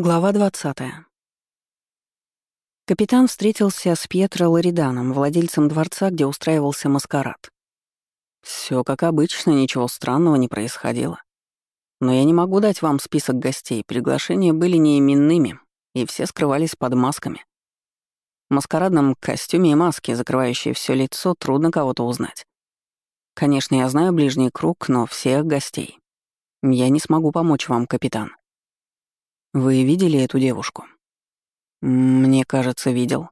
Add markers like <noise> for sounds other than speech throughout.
Глава 20. Капитан встретился с Пьетро Лориданом, владельцем дворца, где устраивался маскарад. Все как обычно, ничего странного не происходило. Но я не могу дать вам список гостей, приглашения были неименными, и все скрывались под масками. В маскарадном костюме и маске, закрывающие все лицо, трудно кого-то узнать. Конечно, я знаю ближний круг, но всех гостей. Я не смогу помочь вам, капитан. Вы видели эту девушку? Мне кажется, видел.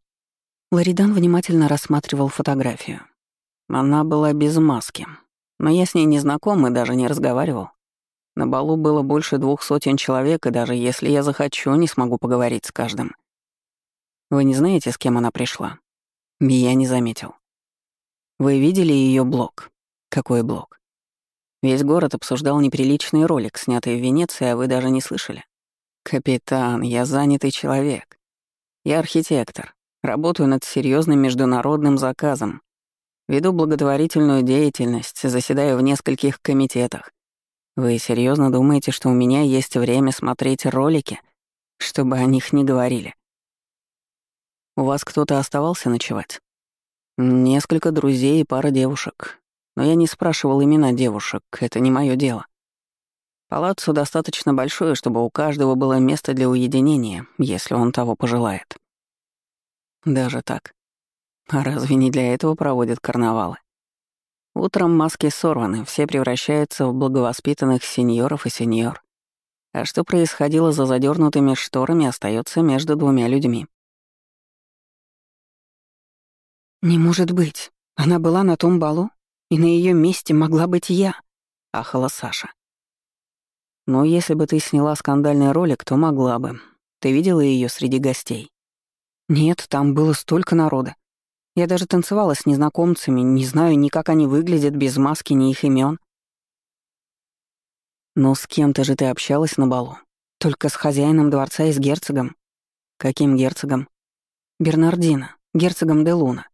Ларидан внимательно рассматривал фотографию. Она была без маски, но я с ней не знаком и даже не разговаривал. На балу было больше двух сотен человек, и даже если я захочу, не смогу поговорить с каждым. Вы не знаете, с кем она пришла? Я не заметил. Вы видели ее блог? Какой блог? Весь город обсуждал неприличный ролик, снятый в Венеции, а вы даже не слышали. «Капитан, я занятый человек. Я архитектор. Работаю над серьезным международным заказом. Веду благотворительную деятельность, заседаю в нескольких комитетах. Вы серьезно думаете, что у меня есть время смотреть ролики, чтобы о них не говорили? У вас кто-то оставался ночевать? Несколько друзей и пара девушек. Но я не спрашивал имена девушек, это не мое дело. Палаццо достаточно большое, чтобы у каждого было место для уединения, если он того пожелает. Даже так. А разве не для этого проводят карнавалы? Утром маски сорваны, все превращаются в благовоспитанных сеньоров и сеньор. А что происходило за задернутыми шторами, остается между двумя людьми. «Не может быть. Она была на том балу, и на ее месте могла быть я», — ахала Саша. Но если бы ты сняла скандальный ролик, то могла бы. Ты видела ее среди гостей? Нет, там было столько народа. Я даже танцевала с незнакомцами, не знаю ни как они выглядят без маски, ни их имен. Но с кем-то же ты общалась на балу? Только с хозяином дворца и с герцогом? Каким герцогом? Бернардино, герцогом де Луна.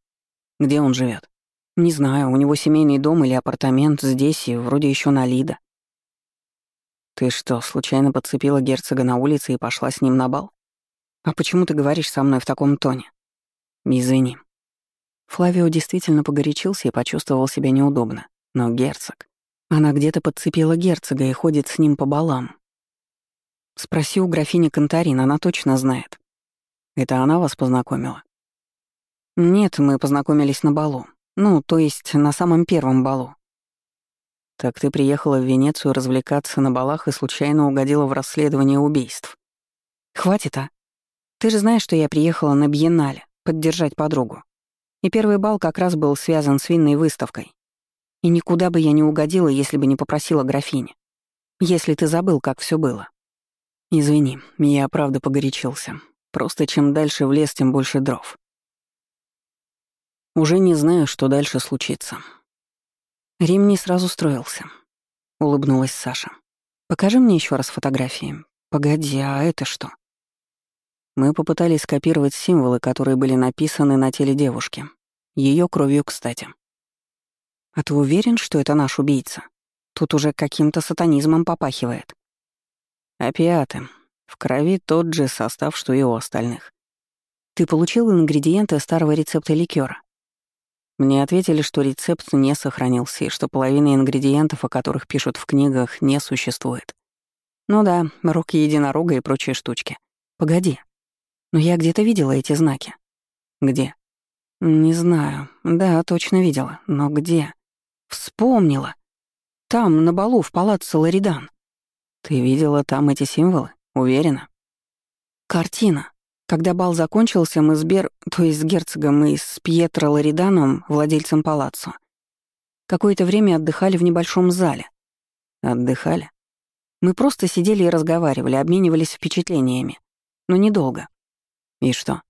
Где он живет? Не знаю, у него семейный дом или апартамент здесь и вроде еще на Лида. «Ты что, случайно подцепила герцога на улице и пошла с ним на бал? А почему ты говоришь со мной в таком тоне?» «Извини». Флавио действительно погорячился и почувствовал себя неудобно. Но герцог... Она где-то подцепила герцога и ходит с ним по балам. Спроси у графини Контарин, она точно знает. Это она вас познакомила? Нет, мы познакомились на балу. Ну, то есть на самом первом балу. Так ты приехала в Венецию развлекаться на балах и случайно угодила в расследование убийств. Хватит, а? Ты же знаешь, что я приехала на Бьеннале поддержать подругу. И первый бал как раз был связан с винной выставкой. И никуда бы я не угодила, если бы не попросила графини. Если ты забыл, как все было. Извини, я правда погорячился. Просто чем дальше в лес, тем больше дров. Уже не знаю, что дальше случится. Рим не сразу строился. Улыбнулась Саша. «Покажи мне еще раз фотографии. Погоди, а это что?» Мы попытались скопировать символы, которые были написаны на теле девушки. Ее кровью, кстати. «А ты уверен, что это наш убийца? Тут уже каким-то сатанизмом попахивает». «Опиаты. В крови тот же состав, что и у остальных. Ты получил ингредиенты старого рецепта ликера. Мне ответили, что рецепт не сохранился и что половина ингредиентов, о которых пишут в книгах, не существует. Ну да, руки единорога и прочие штучки. Погоди. Но я где-то видела эти знаки. Где? Не знаю. Да, точно видела. Но где? Вспомнила. Там, на балу, в палаццо Ларидан. Ты видела там эти символы? Уверена? Картина. Когда бал закончился, мы с Бер, то есть с герцогом и с Пьетро Лориданом, владельцем палаццо, какое-то время отдыхали в небольшом зале. Отдыхали? Мы просто сидели и разговаривали, обменивались впечатлениями. Но недолго. И что?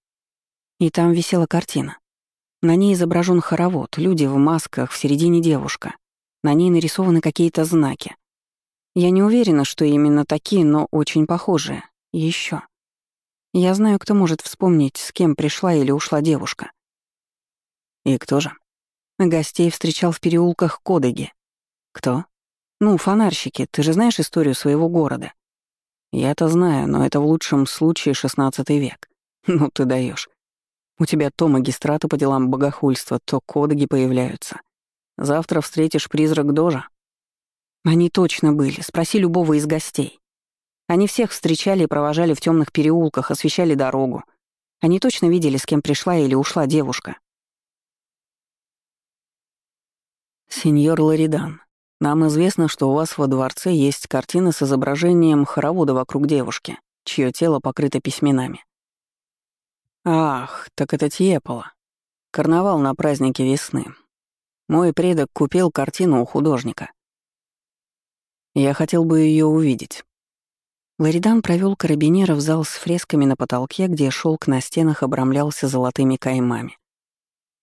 И там висела картина. На ней изображен хоровод, люди в масках, в середине девушка. На ней нарисованы какие-то знаки. Я не уверена, что именно такие, но очень похожие. И ещё. Я знаю, кто может вспомнить, с кем пришла или ушла девушка. И кто же? Гостей встречал в переулках Кодыги. Кто? Ну, фонарщики, ты же знаешь историю своего города. Я-то знаю, но это в лучшем случае шестнадцатый век. Ну ты даешь. У тебя то магистраты по делам богохульства, то кодоги появляются. Завтра встретишь призрак Дожа. Они точно были, спроси любого из гостей. Они всех встречали и провожали в темных переулках, освещали дорогу. Они точно видели, с кем пришла или ушла девушка. «Сеньор Ларидан, нам известно, что у вас во дворце есть картина с изображением хоровода вокруг девушки, чье тело покрыто письменами. Ах, так это Тьепола. Карнавал на празднике весны. Мой предок купил картину у художника. Я хотел бы ее увидеть. Ларидан провел карабинера в зал с фресками на потолке, где шелк на стенах обрамлялся золотыми каймами.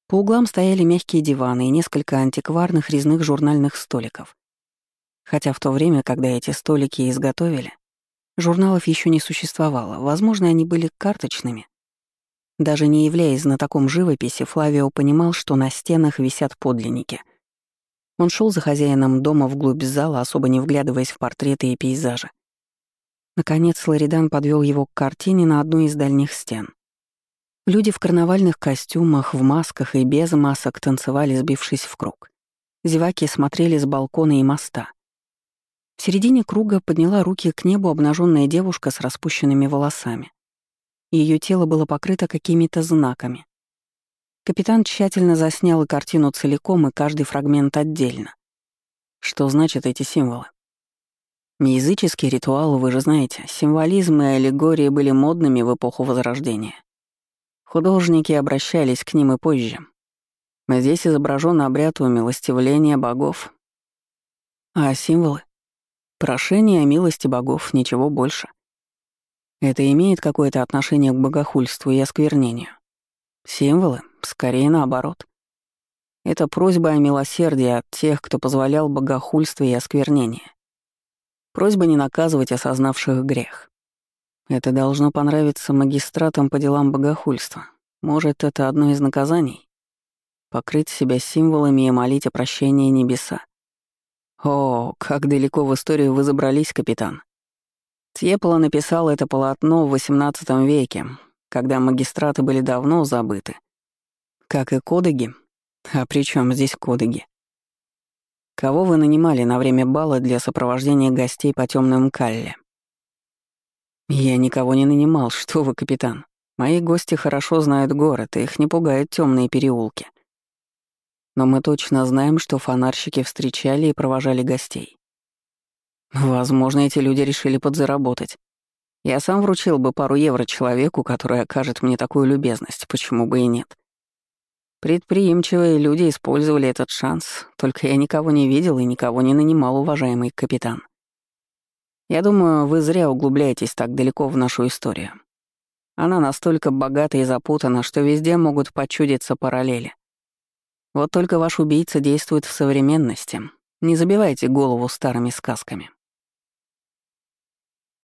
По углам стояли мягкие диваны и несколько антикварных резных журнальных столиков. Хотя в то время, когда эти столики изготовили, журналов еще не существовало, возможно, они были карточными. Даже не являясь знатоком живописи, Флавио понимал, что на стенах висят подлинники. Он шел за хозяином дома вглубь зала, особо не вглядываясь в портреты и пейзажи. Наконец Лоридан подвел его к картине на одной из дальних стен. Люди в карнавальных костюмах, в масках и без масок танцевали, сбившись в круг. Зеваки смотрели с балкона и моста. В середине круга подняла руки к небу обнаженная девушка с распущенными волосами. Ее тело было покрыто какими-то знаками. Капитан тщательно заснял картину целиком, и каждый фрагмент отдельно. Что значат эти символы? Языческие ритуалы, вы же знаете, символизм и аллегории были модными в эпоху Возрождения. Художники обращались к ним и позже. Здесь изображен обряд умилостивления богов. А символы? Прошение о милости богов, ничего больше. Это имеет какое-то отношение к богохульству и осквернению. Символы? Скорее наоборот. Это просьба о милосердии от тех, кто позволял богохульство и осквернение. Просьба не наказывать осознавших грех. Это должно понравиться магистратам по делам богохульства. Может, это одно из наказаний? Покрыть себя символами и молить о прощении небеса. О, как далеко в историю вы забрались, капитан. Тьепола написал это полотно в XVIII веке, когда магистраты были давно забыты. Как и кодеги. А при чем здесь кодеги? Кого вы нанимали на время бала для сопровождения гостей по темным калле? «Я никого не нанимал, <laughs> что вы, капитан. Мои гости хорошо знают город, и их не пугают темные переулки. Но мы точно знаем, что фонарщики встречали и провожали гостей. Возможно, эти люди решили подзаработать. Я сам вручил бы пару евро человеку, который окажет мне такую любезность, почему бы и нет. Предприимчивые люди использовали этот шанс, только я никого не видел и никого не нанимал, уважаемый капитан. Я думаю, вы зря углубляетесь так далеко в нашу историю. Она настолько богата и запутана, что везде могут почудиться параллели. Вот только ваш убийца действует в современности. Не забивайте голову старыми сказками.